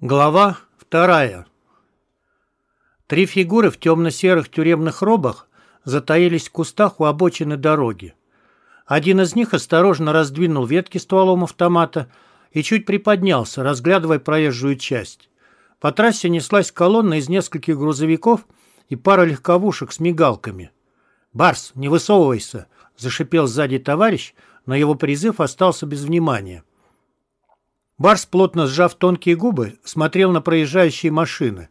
Глава вторая. Три фигуры в темно-серых тюремных робах затаились в кустах у обочины дороги. Один из них осторожно раздвинул ветки стволом автомата и чуть приподнялся, разглядывая проезжую часть. По трассе неслась колонна из нескольких грузовиков и пара легковушек с мигалками. «Барс, не высовывайся!» – зашипел сзади товарищ, но его призыв остался без внимания. Барс, плотно сжав тонкие губы, смотрел на проезжающие машины.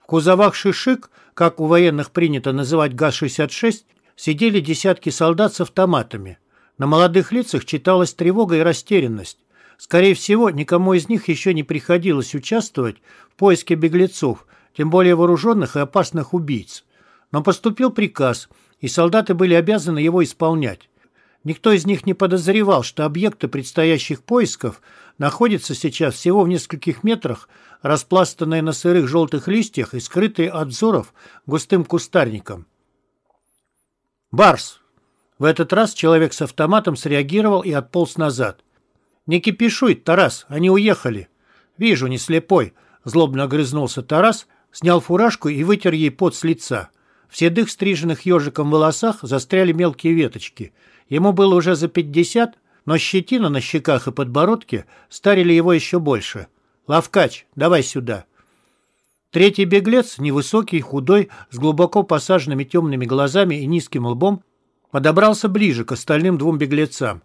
В кузовах «Шишик», как у военных принято называть ГАЗ-66, сидели десятки солдат с автоматами. На молодых лицах читалась тревога и растерянность. Скорее всего, никому из них еще не приходилось участвовать в поиске беглецов, тем более вооруженных и опасных убийц. Но поступил приказ, и солдаты были обязаны его исполнять. Никто из них не подозревал, что объекты предстоящих поисков находятся сейчас всего в нескольких метрах, распластанные на сырых желтых листьях и скрытые от взоров густым кустарником. «Барс!» В этот раз человек с автоматом среагировал и отполз назад. «Не кипишуй, Тарас, они уехали». «Вижу, не слепой», — злобно огрызнулся Тарас, снял фуражку и вытер ей пот с лица. В седых стриженных ежиком волосах застряли мелкие веточки — Ему было уже за пятьдесят, но щетина на щеках и подбородке старили его еще больше. «Лавкач, давай сюда». Третий беглец, невысокий, худой, с глубоко посаженными темными глазами и низким лбом, подобрался ближе к остальным двум беглецам.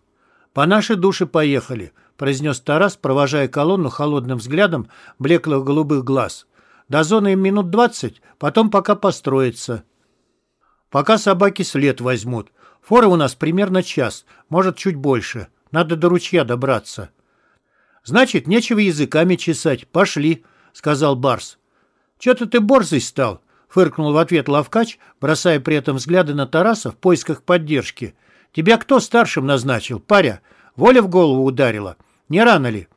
«По нашей душе поехали», — произнес Тарас, провожая колонну холодным взглядом блеклых голубых глаз. «До зоны им минут двадцать, потом пока построится. Пока собаки след возьмут. Фора у нас примерно час, может, чуть больше. Надо до ручья добраться. Значит, нечего языками чесать. Пошли, сказал Барс. Че-то ты борзый стал, фыркнул в ответ Лавкач, бросая при этом взгляды на Тараса в поисках поддержки. Тебя кто старшим назначил, паря? Воля в голову ударила. Не рано ли?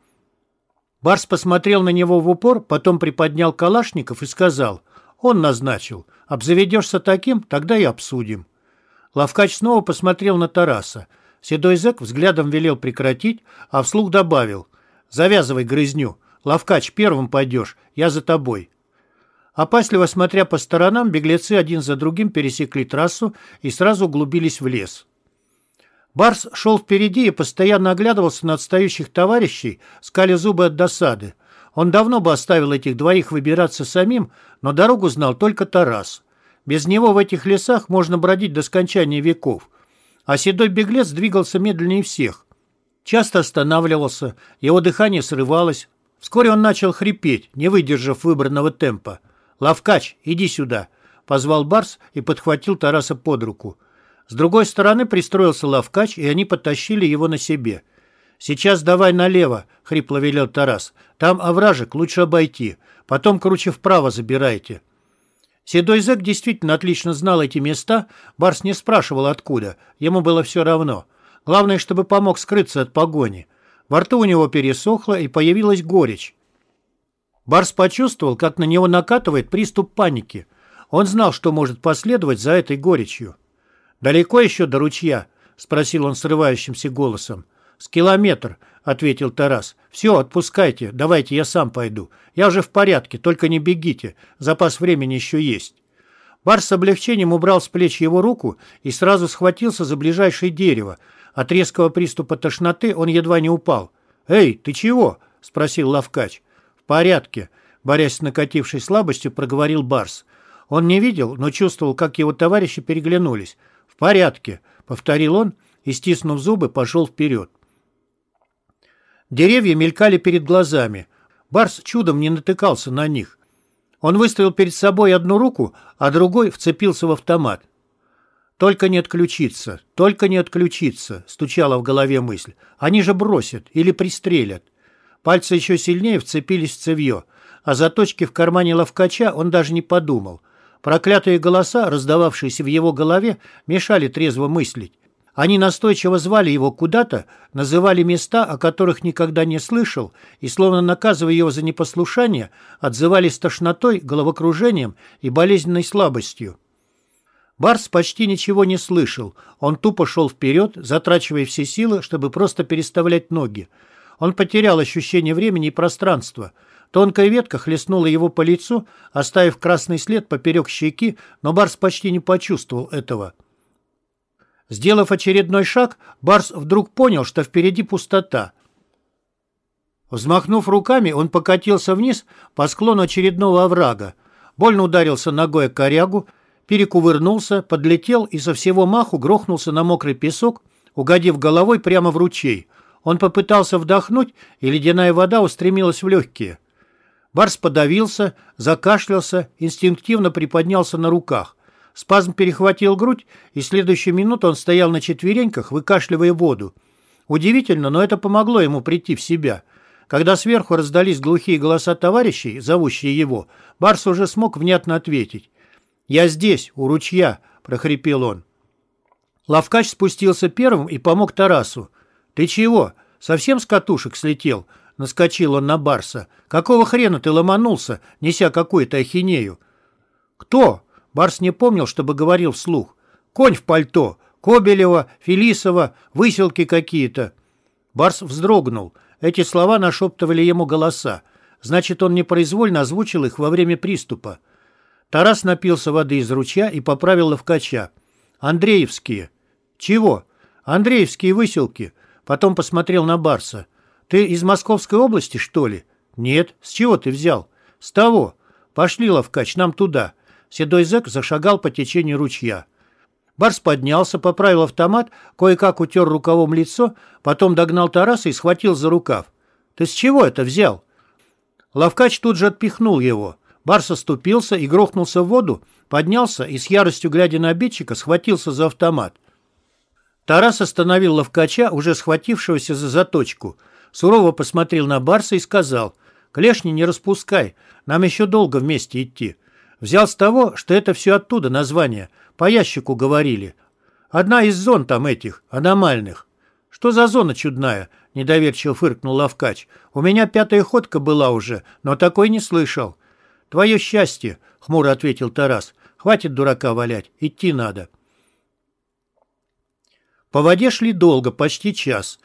Барс посмотрел на него в упор, потом приподнял Калашников и сказал. Он назначил. Обзаведешься таким, тогда и обсудим. Лавкач снова посмотрел на Тараса. Седой зэк взглядом велел прекратить, а вслух добавил. «Завязывай грызню. Лавкач, первым пойдешь, я за тобой». Опасливо смотря по сторонам, беглецы один за другим пересекли трассу и сразу углубились в лес. Барс шел впереди и постоянно оглядывался на отстающих товарищей, скаля зубы от досады. Он давно бы оставил этих двоих выбираться самим, но дорогу знал только Тарас. Без него в этих лесах можно бродить до скончания веков. А седой беглец двигался медленнее всех. Часто останавливался, его дыхание срывалось. Вскоре он начал хрипеть, не выдержав выбранного темпа. «Лавкач, иди сюда!» — позвал Барс и подхватил Тараса под руку. С другой стороны пристроился Лавкач, и они потащили его на себе. «Сейчас давай налево», — хрипло велел Тарас. «Там овражек, лучше обойти. Потом круче вправо забирайте». Седой зэк действительно отлично знал эти места, Барс не спрашивал откуда, ему было все равно. Главное, чтобы помог скрыться от погони. Во рту у него пересохло и появилась горечь. Барс почувствовал, как на него накатывает приступ паники. Он знал, что может последовать за этой горечью. «Далеко еще до ручья?» — спросил он срывающимся голосом. «С километр», — ответил Тарас. «Все, отпускайте, давайте я сам пойду. Я уже в порядке, только не бегите, запас времени еще есть». Барс с облегчением убрал с плеч его руку и сразу схватился за ближайшее дерево. От резкого приступа тошноты он едва не упал. «Эй, ты чего?» — спросил Лавкач. «В порядке», — борясь с накатившей слабостью, проговорил Барс. Он не видел, но чувствовал, как его товарищи переглянулись. «В порядке», — повторил он и, стиснув зубы, пошел вперед. Деревья мелькали перед глазами. Барс чудом не натыкался на них. Он выставил перед собой одну руку, а другой вцепился в автомат. «Только не отключиться, только не отключиться», — стучала в голове мысль. «Они же бросят или пристрелят». Пальцы еще сильнее вцепились в цевье, а за точки в кармане ловкача он даже не подумал. Проклятые голоса, раздававшиеся в его голове, мешали трезво мыслить. Они настойчиво звали его куда-то, называли места, о которых никогда не слышал, и, словно наказывая его за непослушание, отзывались тошнотой, головокружением и болезненной слабостью. Барс почти ничего не слышал. Он тупо шел вперед, затрачивая все силы, чтобы просто переставлять ноги. Он потерял ощущение времени и пространства. Тонкая ветка хлестнула его по лицу, оставив красный след поперек щеки, но Барс почти не почувствовал этого. Сделав очередной шаг, Барс вдруг понял, что впереди пустота. Взмахнув руками, он покатился вниз по склону очередного оврага. Больно ударился ногой о корягу, перекувырнулся, подлетел и со всего маху грохнулся на мокрый песок, угодив головой прямо в ручей. Он попытался вдохнуть, и ледяная вода устремилась в легкие. Барс подавился, закашлялся, инстинктивно приподнялся на руках. Спазм перехватил грудь, и следующую минуту он стоял на четвереньках, выкашливая воду. Удивительно, но это помогло ему прийти в себя. Когда сверху раздались глухие голоса товарищей, зовущие его, Барс уже смог внятно ответить. «Я здесь, у ручья», — прохрипел он. Лавкач спустился первым и помог Тарасу. «Ты чего? Совсем с катушек слетел?» — наскочил он на Барса. «Какого хрена ты ломанулся, неся какую-то ахинею?» «Кто?» — Барс не помнил, чтобы говорил вслух. «Конь в пальто. Кобелева, Фелисова, выселки какие-то». Барс вздрогнул. Эти слова нашептывали ему голоса. Значит, он непроизвольно озвучил их во время приступа. Тарас напился воды из ручья и поправил ловкача. «Андреевские». «Чего?» «Андреевские выселки». Потом посмотрел на Барса. «Ты из Московской области, что ли?» «Нет. С чего ты взял?» «С того. Пошли, ловкач, нам туда». Седой зэк зашагал по течению ручья. Барс поднялся, поправил автомат, кое-как утер рукавом лицо, потом догнал Тараса и схватил за рукав. «Ты с чего это взял?» Лавкач тут же отпихнул его. Барс оступился и грохнулся в воду, поднялся и с яростью глядя на обидчика схватился за автомат. Тарас остановил ловкача, уже схватившегося за заточку. Сурово посмотрел на Барса и сказал, «Клешни не распускай, нам еще долго вместе идти». Взял с того, что это все оттуда название, по ящику говорили. Одна из зон там этих, аномальных. Что за зона чудная? Недоверчиво фыркнул Лавкач. У меня пятая ходка была уже, но такой не слышал. «Твое счастье», — хмуро ответил Тарас. «Хватит дурака валять, идти надо». По воде шли долго, почти час.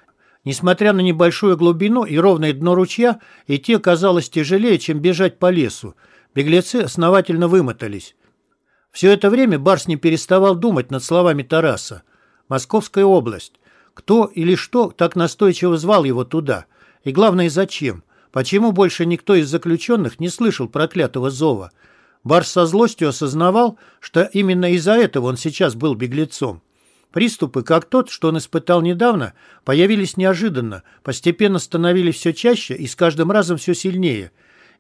Несмотря на небольшую глубину и ровное дно ручья, идти оказалось тяжелее, чем бежать по лесу. Беглецы основательно вымотались. Все это время Барс не переставал думать над словами Тараса. Московская область. Кто или что так настойчиво звал его туда? И главное, зачем? Почему больше никто из заключенных не слышал проклятого зова? Барс со злостью осознавал, что именно из-за этого он сейчас был беглецом. Приступы, как тот, что он испытал недавно, появились неожиданно, постепенно становились все чаще и с каждым разом все сильнее.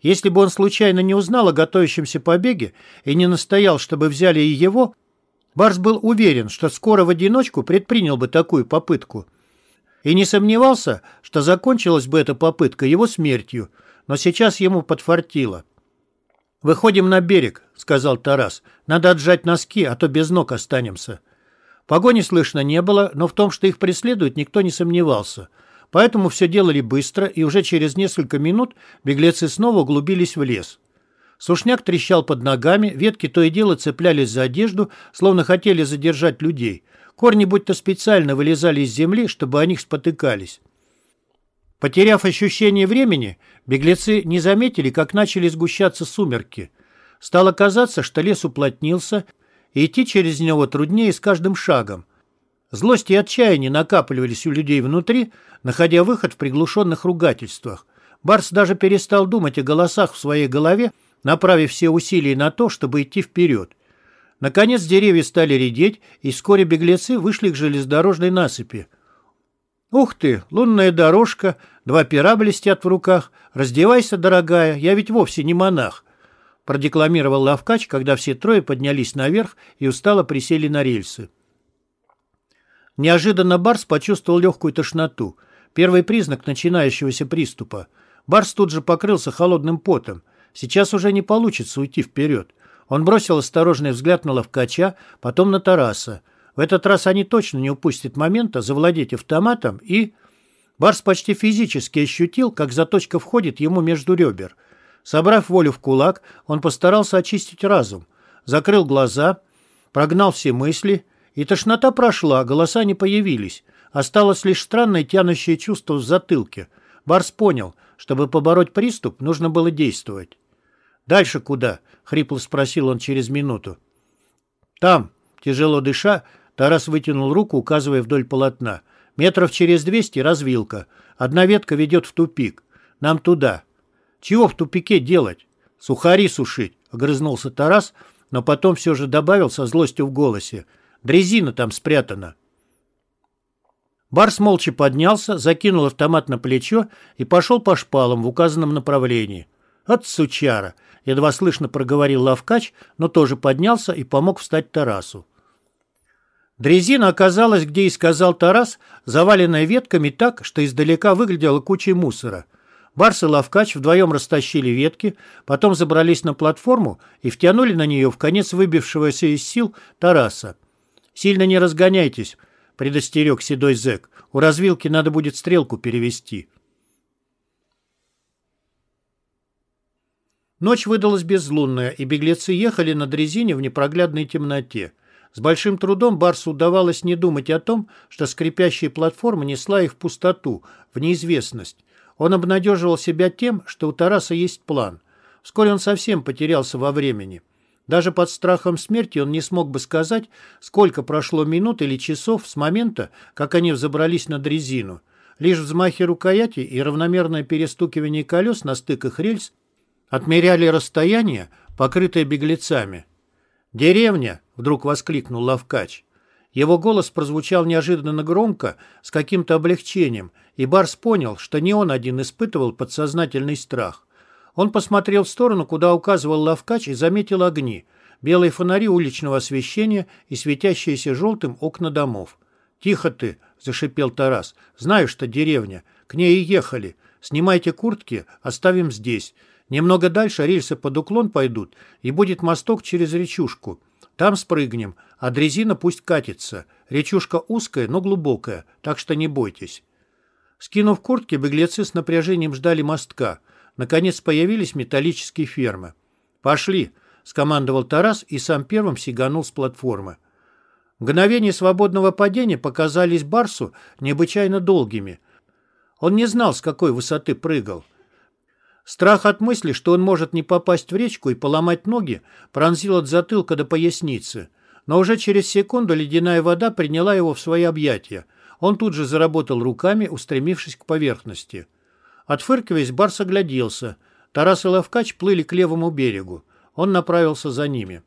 Если бы он случайно не узнал о готовящемся побеге и не настоял, чтобы взяли и его, Барс был уверен, что скоро в одиночку предпринял бы такую попытку – и не сомневался, что закончилась бы эта попытка его смертью, но сейчас ему подфартило. «Выходим на берег», — сказал Тарас. «Надо отжать носки, а то без ног останемся». Погони слышно не было, но в том, что их преследуют, никто не сомневался. Поэтому все делали быстро, и уже через несколько минут беглецы снова углубились в лес. Сушняк трещал под ногами, ветки то и дело цеплялись за одежду, словно хотели задержать людей. Корни будто специально вылезали из земли, чтобы о них спотыкались. Потеряв ощущение времени, беглецы не заметили, как начали сгущаться сумерки. Стало казаться, что лес уплотнился, и идти через него труднее с каждым шагом. Злость и отчаяние накапливались у людей внутри, находя выход в приглушенных ругательствах. Барс даже перестал думать о голосах в своей голове, направив все усилия на то, чтобы идти вперед. Наконец деревья стали редеть, и вскоре беглецы вышли к железнодорожной насыпи. «Ух ты, лунная дорожка, два пера блестят в руках. Раздевайся, дорогая, я ведь вовсе не монах», продекламировал Лавкач, когда все трое поднялись наверх и устало присели на рельсы. Неожиданно Барс почувствовал легкую тошноту. Первый признак начинающегося приступа. Барс тут же покрылся холодным потом. Сейчас уже не получится уйти вперед. Он бросил осторожный взгляд на Ловкача, потом на Тараса. В этот раз они точно не упустят момента завладеть автоматом и... Барс почти физически ощутил, как заточка входит ему между ребер. Собрав волю в кулак, он постарался очистить разум. Закрыл глаза, прогнал все мысли, и тошнота прошла, голоса не появились. Осталось лишь странное тянущее чувство в затылке. Барс понял, Чтобы побороть приступ, нужно было действовать. «Дальше куда?» — хрипло спросил он через минуту. «Там», — тяжело дыша, Тарас вытянул руку, указывая вдоль полотна. «Метров через двести развилка. Одна ветка ведет в тупик. Нам туда». «Чего в тупике делать?» «Сухари сушить», — огрызнулся Тарас, но потом все же добавил со злостью в голосе. «Дрезина там спрятана». Барс молча поднялся, закинул автомат на плечо и пошел по шпалам в указанном направлении. «От сучара!» — едва слышно проговорил Лавкач, но тоже поднялся и помог встать Тарасу. Дрезина оказалась, где и сказал Тарас, заваленная ветками так, что издалека выглядела кучей мусора. Барс и Лавкач вдвоем растащили ветки, потом забрались на платформу и втянули на нее в конец выбившегося из сил Тараса. «Сильно не разгоняйтесь», предостерег седой зэк. «У развилки надо будет стрелку перевести». Ночь выдалась безлунная, и беглецы ехали на дрезине в непроглядной темноте. С большим трудом Барсу удавалось не думать о том, что скрипящая платформа несла их в пустоту, в неизвестность. Он обнадеживал себя тем, что у Тараса есть план. Вскоре он совсем потерялся во времени. Даже под страхом смерти он не смог бы сказать, сколько прошло минут или часов с момента, как они взобрались на дрезину. Лишь взмахи рукояти и равномерное перестукивание колес на стыках рельс отмеряли расстояние, покрытое беглецами. «Деревня!» — вдруг воскликнул Лавкач. Его голос прозвучал неожиданно громко, с каким-то облегчением, и Барс понял, что не он один испытывал подсознательный страх. Он посмотрел в сторону, куда указывал Лавкач, и заметил огни, белые фонари уличного освещения и светящиеся желтым окна домов. «Тихо ты!» — зашипел Тарас. «Знаю, что деревня. К ней и ехали. Снимайте куртки, оставим здесь. Немного дальше рельсы под уклон пойдут, и будет мосток через речушку. Там спрыгнем, а дрезина пусть катится. Речушка узкая, но глубокая, так что не бойтесь». Скинув куртки, беглецы с напряжением ждали мостка. Наконец появились металлические фермы. «Пошли!» — скомандовал Тарас и сам первым сиганул с платформы. Мгновения свободного падения показались Барсу необычайно долгими. Он не знал, с какой высоты прыгал. Страх от мысли, что он может не попасть в речку и поломать ноги, пронзил от затылка до поясницы. Но уже через секунду ледяная вода приняла его в свои объятия. Он тут же заработал руками, устремившись к поверхности. Отфыркиваясь, Барс огляделся. Тарас и Лавкач плыли к левому берегу. Он направился за ними.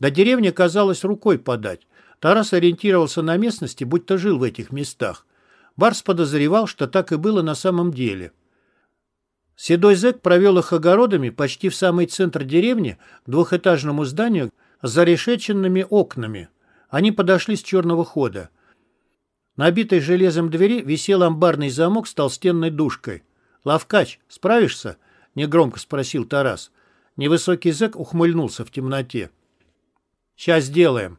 До деревни казалось рукой подать. Тарас ориентировался на местности, будто жил в этих местах. Барс подозревал, что так и было на самом деле. Седой зэк провел их огородами почти в самый центр деревни к двухэтажному зданию с зарешеченными окнами. Они подошли с черного хода. На обитой железом двери висел амбарный замок с толстенной душкой. «Лавкач, справишься?» — негромко спросил Тарас. Невысокий зэк ухмыльнулся в темноте. «Сейчас сделаем».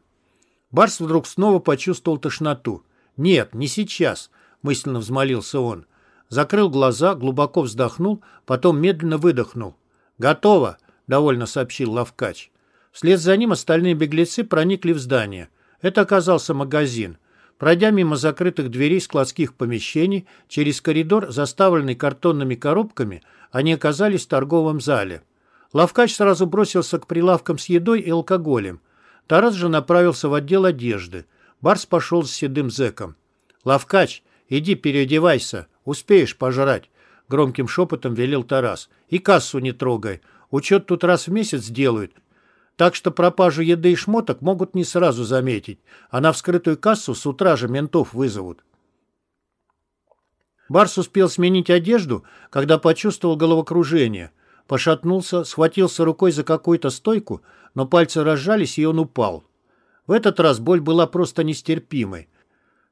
Барс вдруг снова почувствовал тошноту. «Нет, не сейчас», — мысленно взмолился он. Закрыл глаза, глубоко вздохнул, потом медленно выдохнул. «Готово», — довольно сообщил Лавкач. Вслед за ним остальные беглецы проникли в здание. Это оказался магазин. Пройдя мимо закрытых дверей складских помещений, через коридор, заставленный картонными коробками, они оказались в торговом зале. Лавкач сразу бросился к прилавкам с едой и алкоголем. Тарас же направился в отдел одежды. Барс пошел с седым зэком. «Лавкач, иди переодевайся, успеешь пожрать», — громким шепотом велел Тарас. «И кассу не трогай. Учет тут раз в месяц делают, так что пропажу еды и шмоток могут не сразу заметить, а на вскрытую кассу с утра же ментов вызовут. Барс успел сменить одежду, когда почувствовал головокружение. Пошатнулся, схватился рукой за какую-то стойку, но пальцы разжались, и он упал. В этот раз боль была просто нестерпимой.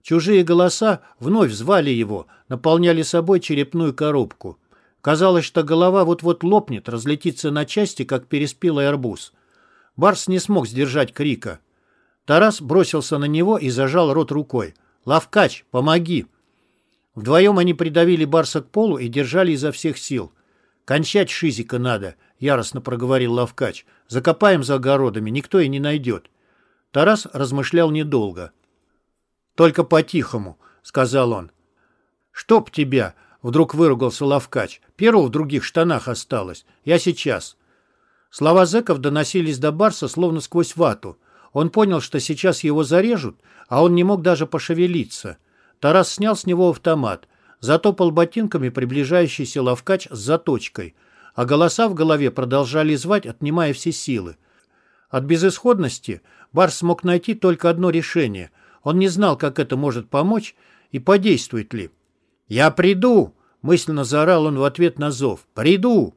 Чужие голоса вновь звали его, наполняли собой черепную коробку. Казалось, что голова вот-вот лопнет, разлетится на части, как переспелый арбуз. Барс не смог сдержать крика. Тарас бросился на него и зажал рот рукой. «Лавкач, помоги!» Вдвоем они придавили Барса к полу и держали изо всех сил. «Кончать шизика надо», — яростно проговорил Лавкач. «Закопаем за огородами, никто и не найдет». Тарас размышлял недолго. «Только по-тихому», — сказал он. «Чтоб тебя!» — Вдруг выругался Лавкач. Перо в других штанах осталось. Я сейчас. Слова зэков доносились до Барса словно сквозь вату. Он понял, что сейчас его зарежут, а он не мог даже пошевелиться. Тарас снял с него автомат. Затопал ботинками приближающийся лавкач с заточкой. А голоса в голове продолжали звать, отнимая все силы. От безысходности Барс смог найти только одно решение. Он не знал, как это может помочь и подействует ли. «Я приду!» — мысленно заорал он в ответ на зов. «Приду!»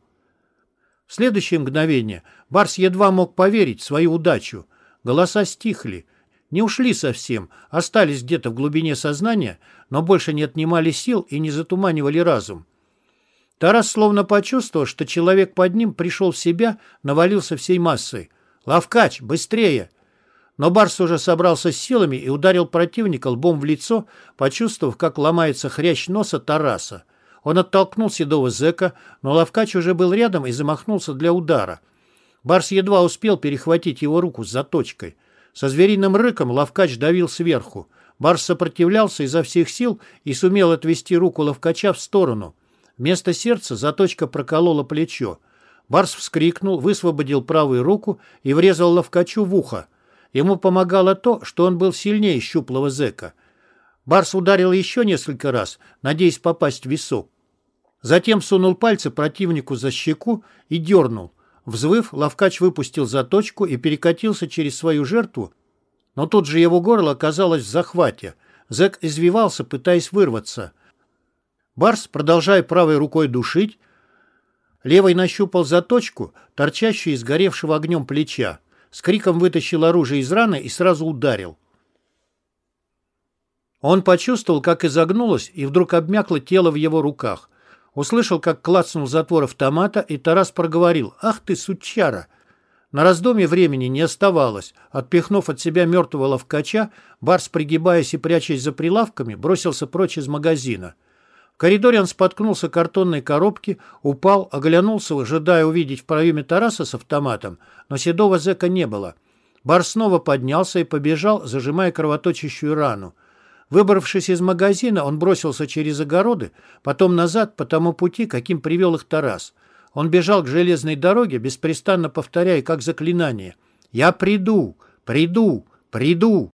В следующее мгновение Барс едва мог поверить в свою удачу. Голоса стихли. Не ушли совсем, остались где-то в глубине сознания, но больше не отнимали сил и не затуманивали разум. Тарас словно почувствовал, что человек под ним пришел в себя, навалился всей массой. «Лавкач, быстрее!» Но Барс уже собрался с силами и ударил противника лбом в лицо, почувствовав, как ломается хрящ носа Тараса. Он оттолкнул седого зэка, но Лавкач уже был рядом и замахнулся для удара. Барс едва успел перехватить его руку с заточкой. Со звериным рыком Лавкач давил сверху. Барс сопротивлялся изо всех сил и сумел отвести руку Лавкача в сторону. Вместо сердца заточка проколола плечо. Барс вскрикнул, высвободил правую руку и врезал Лавкачу в ухо. Ему помогало то, что он был сильнее щуплого зэка. Барс ударил еще несколько раз, надеясь попасть в висок. Затем сунул пальцы противнику за щеку и дернул. Взвыв, Лавкач выпустил заточку и перекатился через свою жертву, но тут же его горло оказалось в захвате. Зэк извивался, пытаясь вырваться. Барс, продолжая правой рукой душить, левой нащупал заточку, торчащую из горевшего огнем плеча. С криком вытащил оружие из раны и сразу ударил. Он почувствовал, как изогнулось, и вдруг обмякло тело в его руках. Услышал, как клацнул затвор автомата, и Тарас проговорил «Ах ты, сучара!» На раздумье времени не оставалось. Отпихнув от себя мертвого ловкача, Барс, пригибаясь и прячась за прилавками, бросился прочь из магазина. В коридоре он споткнулся картонной коробки, упал, оглянулся, ожидая увидеть в проеме Тараса с автоматом, но седого зэка не было. Барс снова поднялся и побежал, зажимая кровоточащую рану. Выбравшись из магазина, он бросился через огороды, потом назад по тому пути, каким привел их Тарас. Он бежал к железной дороге, беспрестанно повторяя, как заклинание. «Я приду! Приду! Приду!»